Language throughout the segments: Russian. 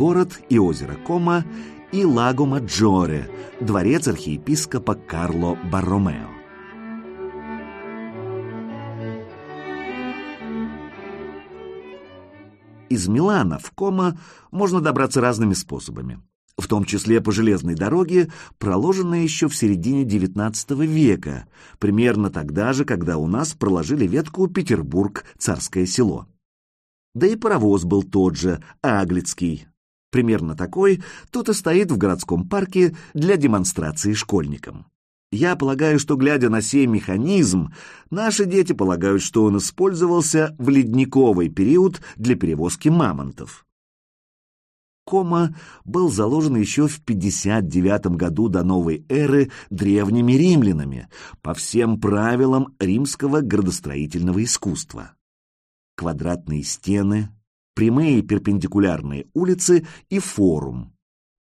город и озеро Кома и Лаго Маджоре, дворец архиепископа Карло Барромео. Из Милана в Кома можно добраться разными способами, в том числе по железной дороге, проложенной еще в середине XIX века, примерно тогда же, когда у нас проложили ветку Петербург-Царское село. Да и паровоз был тот же, Аглицкий. Примерно такой тут и стоит в городском парке для демонстрации школьникам. Я полагаю, что, глядя на сей механизм, наши дети полагают, что он использовался в ледниковый период для перевозки мамонтов. Кома был заложен еще в 59 году до новой эры древними римлянами по всем правилам римского градостроительного искусства. Квадратные стены, прямые перпендикулярные улицы и форум,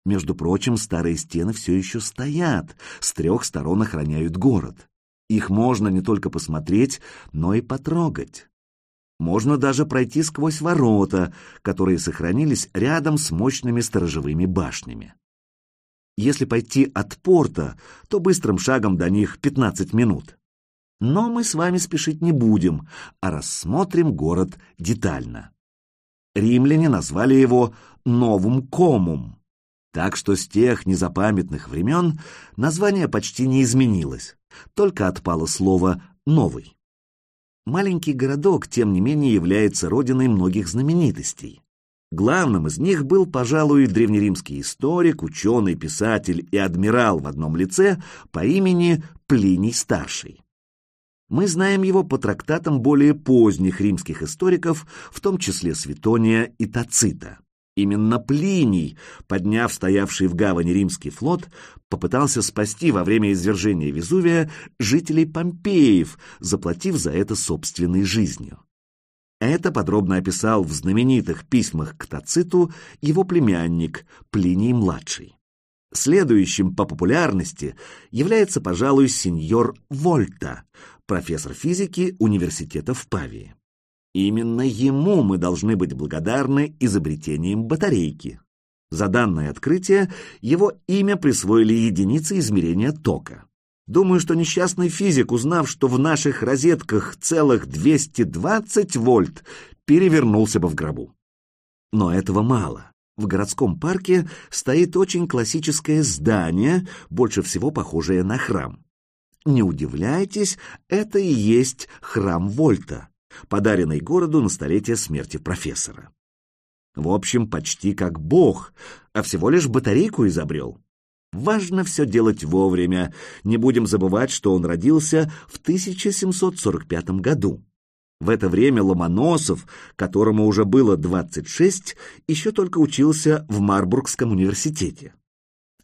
между прочим, старые стены все еще стоят, с трех сторон охраняют город. Их можно не только посмотреть, но и потрогать. Можно даже пройти сквозь ворота, которые сохранились рядом с мощными сторожевыми башнями. Если пойти от порта, то быстрым шагом до них 15 минут. Но мы с вами спешить не будем, а рассмотрим город детально. Римляне назвали его Новум Комум, так что с тех незапамятных времен название почти не изменилось, только отпало слово «новый». Маленький городок, тем не менее, является родиной многих знаменитостей. Главным из них был, пожалуй, древнеримский историк, ученый, писатель и адмирал в одном лице по имени Плиний Старший. Мы знаем его по трактатам более поздних римских историков, в том числе Светония и Тацита. Именно Плиний, подняв стоявший в гавани римский флот, попытался спасти во время извержения Везувия жителей Помпеев, заплатив за это собственной жизнью. Это подробно описал в знаменитых письмах к Тациту его племянник Плиний-младший. Следующим по популярности является, пожалуй, сеньор Вольта, профессор физики университета в Павии. Именно ему мы должны быть благодарны изобретением батарейки. За данное открытие его имя присвоили единицы измерения тока. Думаю, что несчастный физик, узнав, что в наших розетках целых 220 вольт, перевернулся бы в гробу. Но этого мало. В городском парке стоит очень классическое здание, больше всего похожее на храм. Не удивляйтесь, это и есть храм Вольта подаренный городу на столетие смерти профессора. В общем, почти как бог, а всего лишь батарейку изобрел. Важно все делать вовремя, не будем забывать, что он родился в 1745 году. В это время Ломоносов, которому уже было 26, еще только учился в Марбургском университете.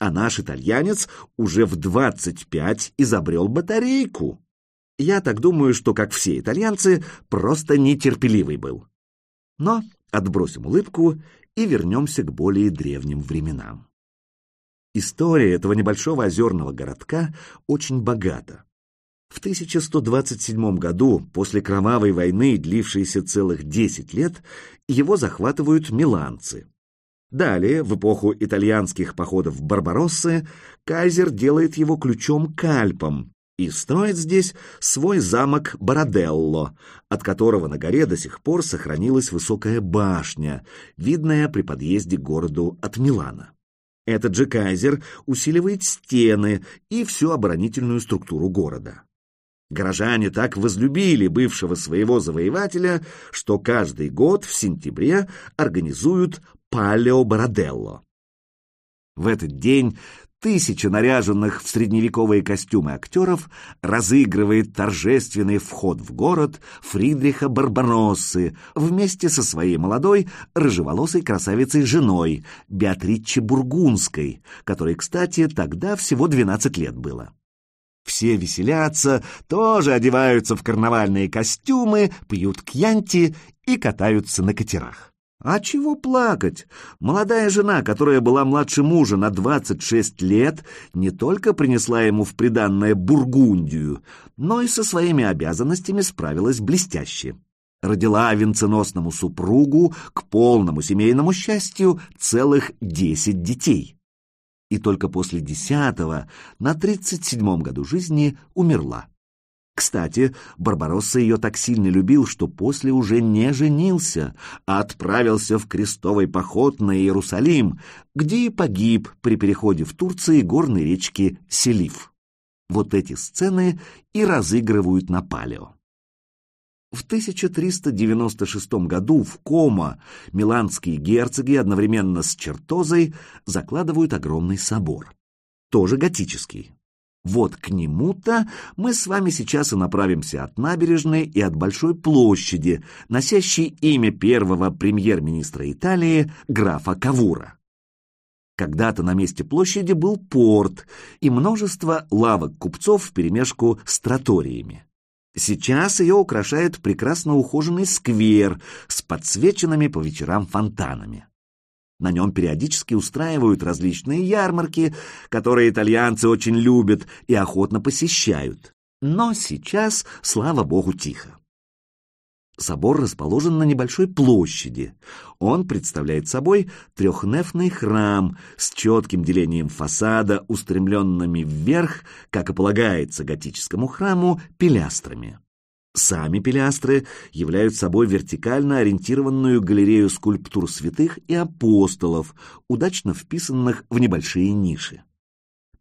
А наш итальянец уже в 25 изобрел батарейку. Я так думаю, что, как все итальянцы, просто нетерпеливый был. Но отбросим улыбку и вернемся к более древним временам. История этого небольшого озерного городка очень богата. В 1127 году, после кровавой войны, длившейся целых 10 лет, его захватывают миланцы. Далее, в эпоху итальянских походов Барбароссы, кайзер делает его ключом к Альпам, и строит здесь свой замок Бороделло, от которого на горе до сих пор сохранилась высокая башня, видная при подъезде к городу от Милана. Этот же кайзер усиливает стены и всю оборонительную структуру города. Горожане так возлюбили бывшего своего завоевателя, что каждый год в сентябре организуют Палео Бороделло. В этот день тысяча наряженных в средневековые костюмы актеров разыгрывает торжественный вход в город Фридриха Барбароссы вместе со своей молодой рыжеволосой красавицей-женой Беатриче Бургундской, которой, кстати, тогда всего 12 лет было. Все веселятся, тоже одеваются в карнавальные костюмы, пьют кьянти и катаются на катерах. А чего плакать? Молодая жена, которая была младше мужа на 26 лет, не только принесла ему в приданное Бургундию, но и со своими обязанностями справилась блестяще. родила венценосному супругу к полному семейному счастью целых десять детей. И только после десятого, на тридцать седьмом году жизни, умерла. Кстати, Барбаросса ее так сильно любил, что после уже не женился, а отправился в крестовый поход на Иерусалим, где и погиб при переходе в Турции горной речки Селив. Вот эти сцены и разыгрывают на палео. В 1396 году в Кома миланские герцоги одновременно с Чертозой закладывают огромный собор, тоже готический. Вот к нему-то мы с вами сейчас и направимся от набережной и от Большой площади, носящей имя первого премьер-министра Италии графа Кавура. Когда-то на месте площади был порт и множество лавок купцов вперемешку с троториями. Сейчас ее украшает прекрасно ухоженный сквер с подсвеченными по вечерам фонтанами. На нем периодически устраивают различные ярмарки, которые итальянцы очень любят и охотно посещают. Но сейчас, слава богу, тихо. Собор расположен на небольшой площади. Он представляет собой трехнефный храм с четким делением фасада, устремленными вверх, как и полагается готическому храму, пилястрами. Сами пилястры являются собой вертикально ориентированную галерею скульптур святых и апостолов, удачно вписанных в небольшие ниши.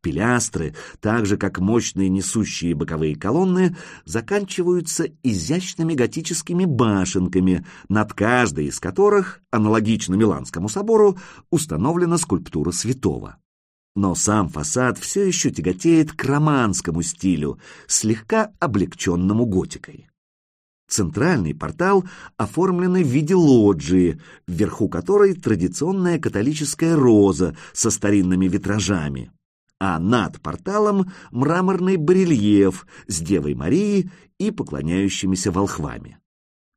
Пилястры, так же как мощные несущие боковые колонны, заканчиваются изящными готическими башенками, над каждой из которых, аналогично Миланскому собору, установлена скульптура святого. Но сам фасад все еще тяготеет к романскому стилю, слегка облегченному готикой. Центральный портал оформлен в виде лоджии, вверху которой традиционная католическая роза со старинными витражами а над порталом мраморный барельеф с Девой Марией и поклоняющимися волхвами.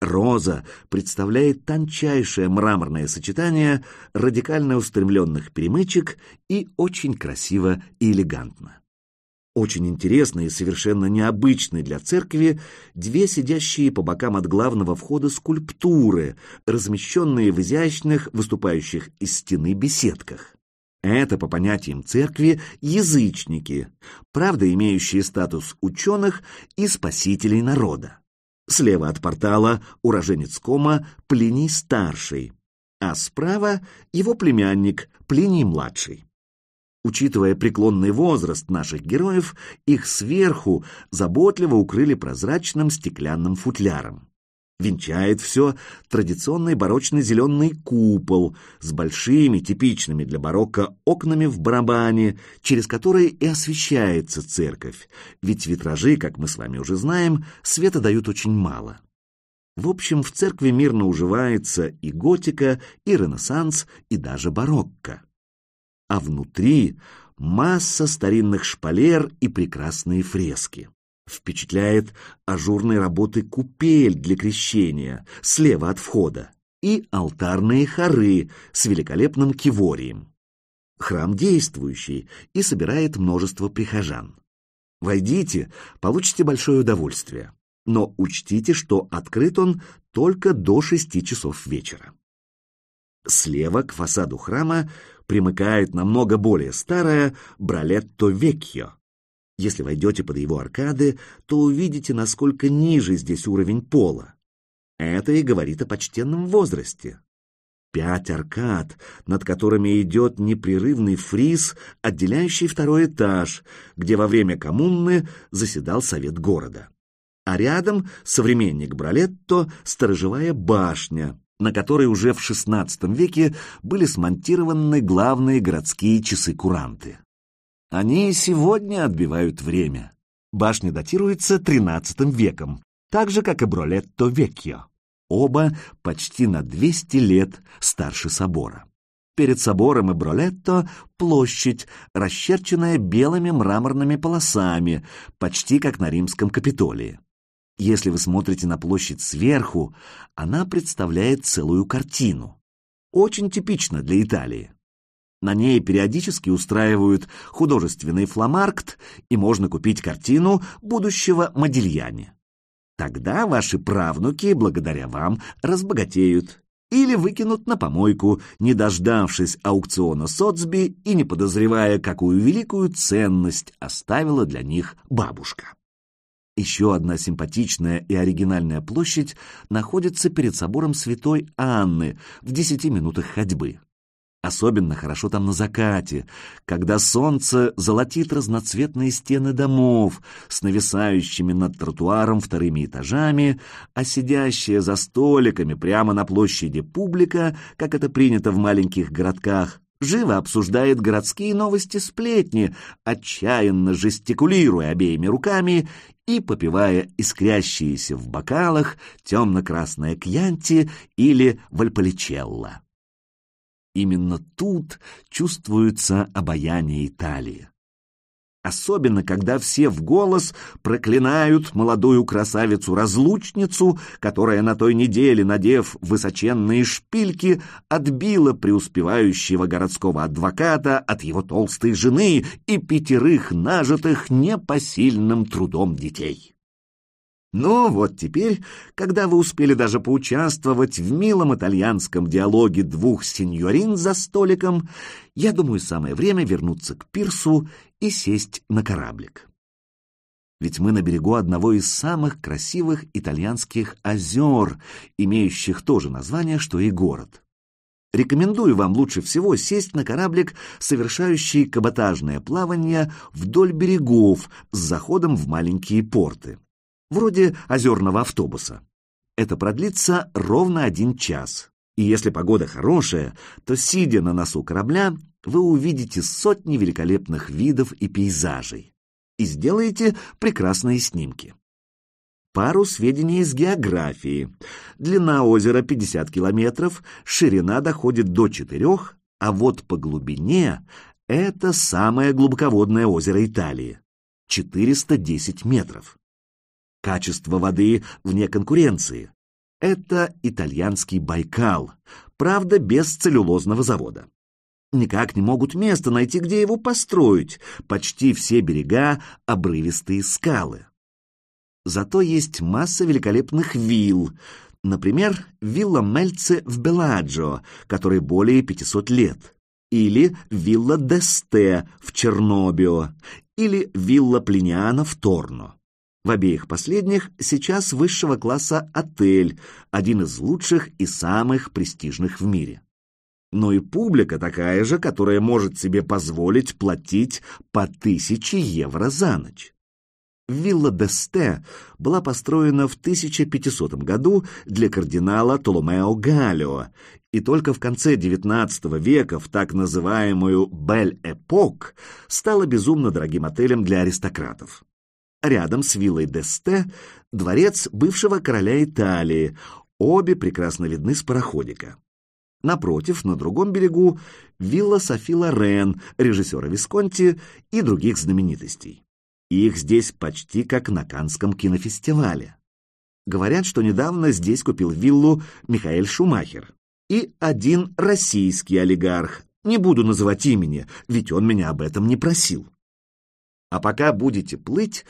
Роза представляет тончайшее мраморное сочетание радикально устремленных перемычек и очень красиво и элегантно. Очень интересно и совершенно необычны для церкви две сидящие по бокам от главного входа скульптуры, размещенные в изящных, выступающих из стены беседках. Это, по понятиям церкви, язычники, правда имеющие статус ученых и спасителей народа. Слева от портала уроженец Кома Плиний Старший, а справа его племянник Плиний Младший. Учитывая преклонный возраст наших героев, их сверху заботливо укрыли прозрачным стеклянным футляром. Венчает все традиционный барочный зеленый купол с большими, типичными для барокко окнами в барабане, через которые и освещается церковь, ведь витражи, как мы с вами уже знаем, света дают очень мало. В общем, в церкви мирно уживается и готика, и ренессанс, и даже барокко. А внутри масса старинных шпалер и прекрасные фрески. Впечатляет ажурной работы купель для крещения слева от входа и алтарные хоры с великолепным киворием. Храм действующий и собирает множество прихожан. Войдите, получите большое удовольствие, но учтите, что открыт он только до шести часов вечера. Слева к фасаду храма примыкает намного более старая Бралетто Векьо, если войдете под его аркады, то увидите, насколько ниже здесь уровень пола. Это и говорит о почтенном возрасте. Пять аркад, над которыми идет непрерывный фриз, отделяющий второй этаж, где во время коммуны заседал совет города. А рядом современник Бралетто — сторожевая башня, на которой уже в XVI веке были смонтированы главные городские часы-куранты. Они сегодня отбивают время. Башня датируется XIII веком, так же, как и Бролетто Векьо. Оба почти на 200 лет старше собора. Перед собором и Бролетто площадь, расчерченная белыми мраморными полосами, почти как на римском Капитолии. Если вы смотрите на площадь сверху, она представляет целую картину. Очень типично для Италии. На ней периодически устраивают художественный фламаркт, и можно купить картину будущего Модильяне. Тогда ваши правнуки, благодаря вам, разбогатеют или выкинут на помойку, не дождавшись аукциона Соцби и не подозревая, какую великую ценность оставила для них бабушка. Еще одна симпатичная и оригинальная площадь находится перед собором Святой Анны в десяти минутах ходьбы. Особенно хорошо там на закате, когда солнце золотит разноцветные стены домов с нависающими над тротуаром вторыми этажами, а сидящая за столиками прямо на площади публика, как это принято в маленьких городках, живо обсуждает городские новости-сплетни, отчаянно жестикулируя обеими руками и попивая искрящиеся в бокалах темно-красное кьянти или вальполичелло. Именно тут чувствуется обаяние Италии. Особенно, когда все в голос проклинают молодую красавицу-разлучницу, которая на той неделе, надев высоченные шпильки, отбила преуспевающего городского адвоката от его толстой жены и пятерых нажитых непосильным трудом детей. Но вот теперь, когда вы успели даже поучаствовать в милом итальянском диалоге двух сеньорин за столиком, я думаю, самое время вернуться к пирсу и сесть на кораблик. Ведь мы на берегу одного из самых красивых итальянских озер, имеющих то же название, что и город. Рекомендую вам лучше всего сесть на кораблик, совершающий каботажное плавание вдоль берегов с заходом в маленькие порты вроде озерного автобуса. Это продлится ровно один час. И если погода хорошая, то, сидя на носу корабля, вы увидите сотни великолепных видов и пейзажей и сделаете прекрасные снимки. Пару сведений из географии. Длина озера 50 километров, ширина доходит до 4, а вот по глубине это самое глубоководное озеро Италии – 410 метров. Качество воды вне конкуренции. Это итальянский Байкал, правда, без целлюлозного завода. Никак не могут место найти, где его построить. Почти все берега — обрывистые скалы. Зато есть масса великолепных вилл. Например, вилла Мельце в Беладжо, которой более 500 лет. Или вилла Десте в Чернобио. Или вилла Плиниана в Торно. В обеих последних сейчас высшего класса отель, один из лучших и самых престижных в мире. Но и публика такая же, которая может себе позволить платить по тысяче евро за ночь. Вилла Десте была построена в 1500 году для кардинала Толомео Галио, и только в конце XIX века в так называемую «Бель-эпок» стала безумно дорогим отелем для аристократов. Рядом с виллой Десте дворец бывшего короля Италии, обе прекрасно видны с пароходика. Напротив, на другом берегу, вилла Софи Лорен, режиссера Висконти и других знаменитостей. Их здесь почти как на Канском кинофестивале. Говорят, что недавно здесь купил виллу Михаэль Шумахер. И один российский олигарх. Не буду называть имени, ведь он меня об этом не просил. А пока будете плыть,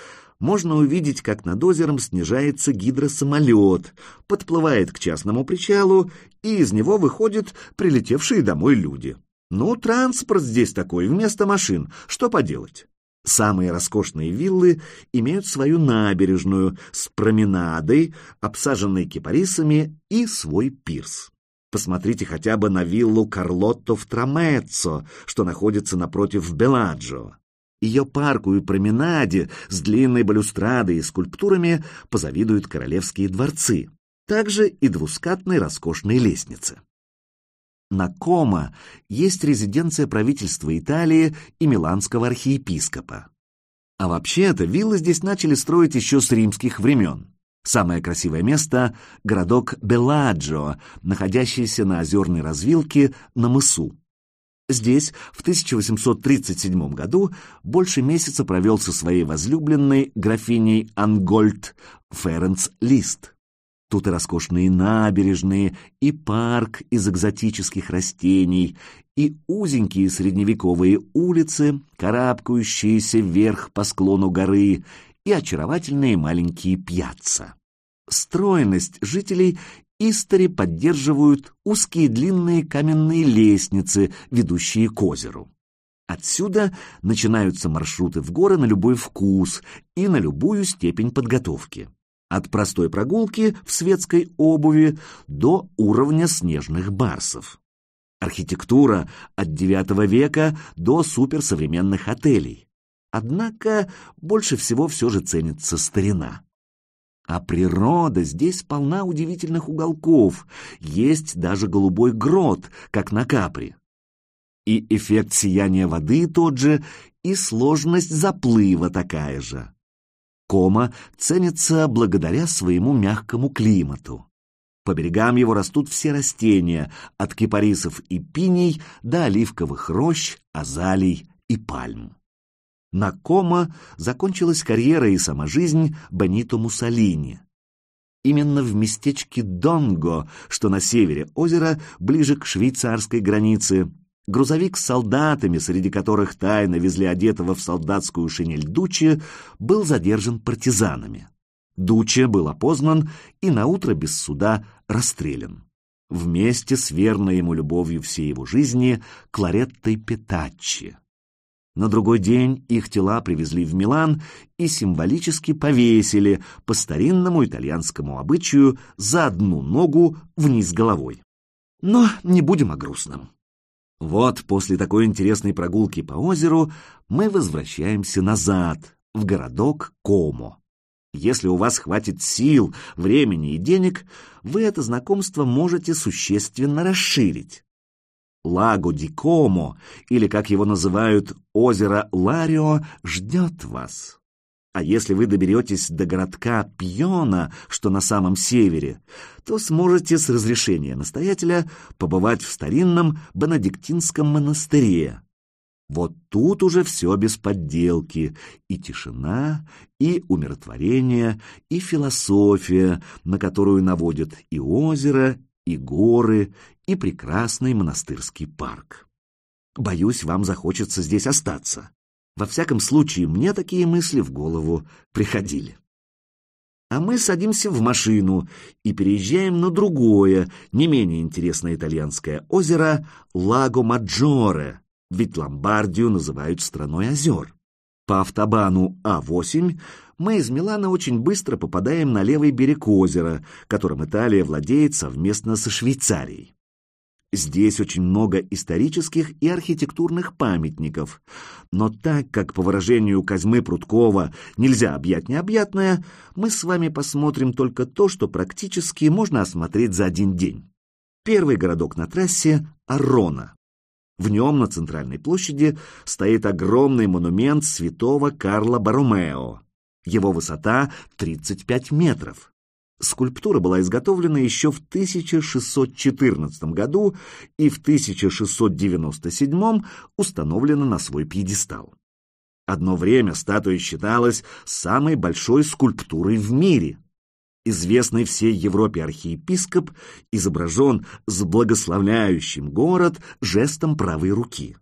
можно увидеть, как над озером снижается гидросамолет, подплывает к частному причалу, и из него выходят прилетевшие домой люди. Ну, транспорт здесь такой, вместо машин, что поделать? Самые роскошные виллы имеют свою набережную с променадой, обсаженной кипарисами и свой пирс. Посмотрите хотя бы на виллу Карлотто в Трамеццо, что находится напротив Беладжо. Ее парку и променаде с длинной балюстрадой и скульптурами позавидуют королевские дворцы, также и двускатной роскошной лестнице. На Кома есть резиденция правительства Италии и миланского архиепископа. А вообще-то виллы здесь начали строить еще с римских времен. Самое красивое место — городок Беладжо, находящийся на озерной развилке на мысу. Здесь в 1837 году больше месяца провел со своей возлюбленной графиней Ангольд Ференц Лист. Тут и роскошные набережные, и парк из экзотических растений, и узенькие средневековые улицы, карабкающиеся вверх по склону горы, и очаровательные маленькие пьяцца. Стройность жителей Истори поддерживают узкие длинные каменные лестницы, ведущие к озеру. Отсюда начинаются маршруты в горы на любой вкус и на любую степень подготовки. От простой прогулки в светской обуви до уровня снежных барсов. Архитектура от IX века до суперсовременных отелей. Однако больше всего все же ценится старина. А природа здесь полна удивительных уголков, есть даже голубой грот, как на Капри. И эффект сияния воды тот же, и сложность заплыва такая же. Кома ценится благодаря своему мягкому климату. По берегам его растут все растения, от кипарисов и пиней до оливковых рощ, азалий и пальм. На Кома закончилась карьера и сама жизнь Бенито Муссолини. Именно в местечке Донго, что на севере озера, ближе к швейцарской границе, грузовик с солдатами, среди которых тайно везли одетого в солдатскую шинель Дучи, был задержан партизанами. Дуче был опознан и наутро без суда расстрелян. Вместе с верной ему любовью всей его жизни Клареттой Петаччи. На другой день их тела привезли в Милан и символически повесили по старинному итальянскому обычаю за одну ногу вниз головой. Но не будем о грустном. Вот после такой интересной прогулки по озеру мы возвращаемся назад, в городок Комо. Если у вас хватит сил, времени и денег, вы это знакомство можете существенно расширить. Лаго ди Комо, или, как его называют, озеро Ларио, ждет вас. А если вы доберетесь до городка Пьона, что на самом севере, то сможете с разрешения настоятеля побывать в старинном Бенедиктинском монастыре. Вот тут уже все без подделки, и тишина, и умиротворение, и философия, на которую наводят и озеро, и горы, и прекрасный монастырский парк. Боюсь, вам захочется здесь остаться. Во всяком случае, мне такие мысли в голову приходили. А мы садимся в машину и переезжаем на другое, не менее интересное итальянское озеро Лаго-Маджоре, ведь Ломбардию называют страной озер. По автобану А8 мы из Милана очень быстро попадаем на левый берег озера, которым Италия владеет совместно со Швейцарией. Здесь очень много исторических и архитектурных памятников, но так как, по выражению Козьмы Прудкова, нельзя объять необъятное, мы с вами посмотрим только то, что практически можно осмотреть за один день. Первый городок на трассе — Арона. В нем на центральной площади стоит огромный монумент святого Карла Баромео. Его высота 35 метров. Скульптура была изготовлена еще в 1614 году и в 1697 установлена на свой пьедестал. Одно время статуя считалась самой большой скульптурой в мире. Известный всей Европе архиепископ изображен с благословляющим город жестом правой руки.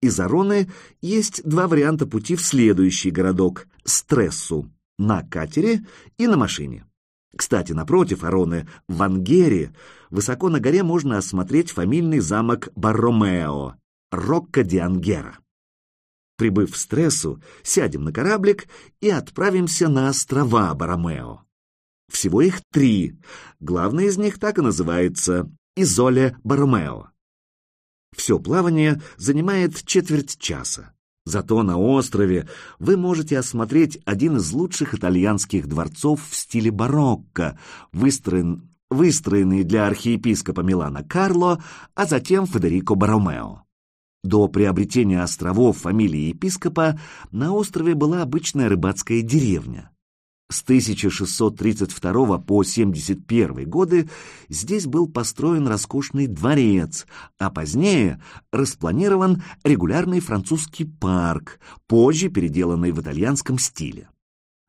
Из Ароны есть два варианта пути в следующий городок – Стрессу, на катере и на машине. Кстати, напротив Ароны, в Ангере, высоко на горе можно осмотреть фамильный замок Барромео, Рокко ди Ангера. Прибыв в Стрессу, сядем на кораблик и отправимся на острова Барромео. Всего их три. Главный из них так и называется Изоле Барромео. Все плавание занимает четверть часа. Зато на острове вы можете осмотреть один из лучших итальянских дворцов в стиле барокко, выстроен, выстроенный для архиепископа Милана Карло, а затем Федерико Баромео. До приобретения островов фамилии епископа на острове была обычная рыбацкая деревня. С 1632 по 71 годы здесь был построен роскошный дворец, а позднее распланирован регулярный французский парк, позже переделанный в итальянском стиле.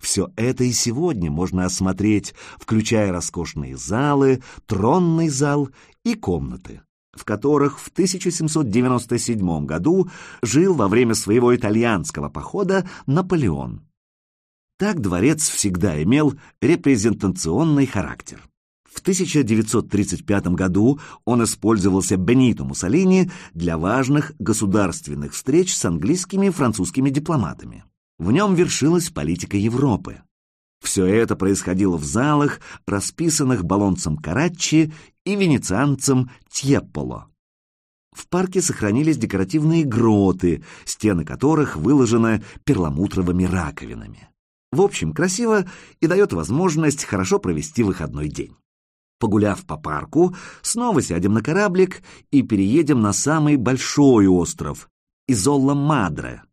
Все это и сегодня можно осмотреть, включая роскошные залы, тронный зал и комнаты, в которых в 1797 году жил во время своего итальянского похода Наполеон. Так дворец всегда имел репрезентационный характер. В 1935 году он использовался Бенито Муссолини для важных государственных встреч с английскими и французскими дипломатами. В нем вершилась политика Европы. Все это происходило в залах, расписанных балонцем Караччи и венецианцем Тьепполо. В парке сохранились декоративные гроты, стены которых выложены перламутровыми раковинами. В общем, красиво и дает возможность хорошо провести выходной день. Погуляв по парку, снова сядем на кораблик и переедем на самый большой остров — Изолла-Мадре.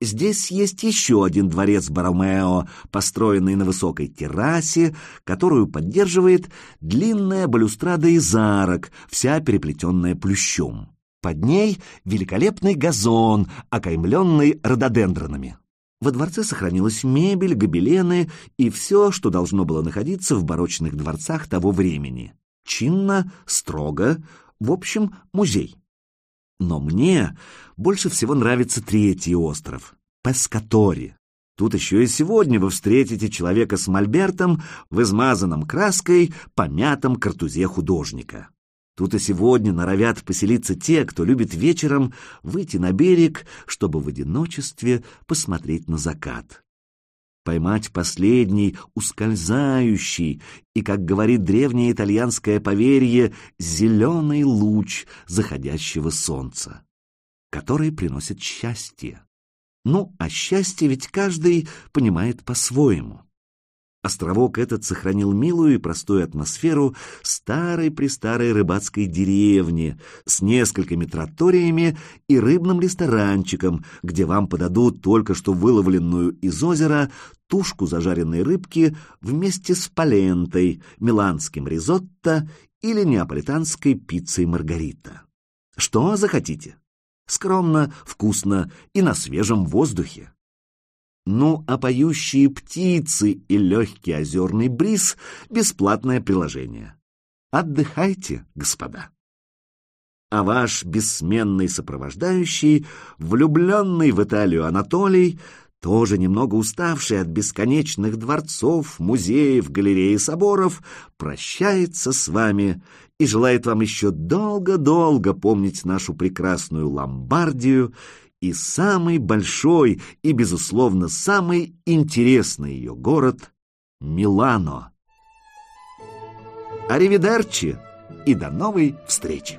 Здесь есть еще один дворец Баромео, построенный на высокой террасе, которую поддерживает длинная балюстрада из арок, вся переплетенная плющом. Под ней великолепный газон, окаймленный рододендронами. Во дворце сохранилась мебель, гобелены и все, что должно было находиться в барочных дворцах того времени. Чинно, строго, в общем, музей. Но мне больше всего нравится третий остров — Пескатори. Тут еще и сегодня вы встретите человека с мольбертом в измазанном краской, помятом картузе художника. Тут и сегодня норовят поселиться те, кто любит вечером выйти на берег, чтобы в одиночестве посмотреть на закат. Поймать последний, ускользающий и, как говорит древнее итальянское поверье, зеленый луч заходящего солнца, который приносит счастье. Ну, а счастье ведь каждый понимает по-своему. Островок этот сохранил милую и простую атмосферу старой-престарой рыбацкой деревни с несколькими троториями и рыбным ресторанчиком, где вам подадут только что выловленную из озера тушку зажаренной рыбки вместе с палентой, миланским ризотто или неаполитанской пиццей маргарита. Что захотите? Скромно, вкусно и на свежем воздухе. Ну, а поющие птицы и легкий озерный бриз — бесплатное приложение. Отдыхайте, господа. А ваш бессменный сопровождающий, влюбленный в Италию Анатолий, тоже немного уставший от бесконечных дворцов, музеев, галерей и соборов, прощается с вами и желает вам еще долго-долго помнить нашу прекрасную Ломбардию и самый большой и, безусловно, самый интересный ее город — Милано. Аривидерчи и до новой встречи!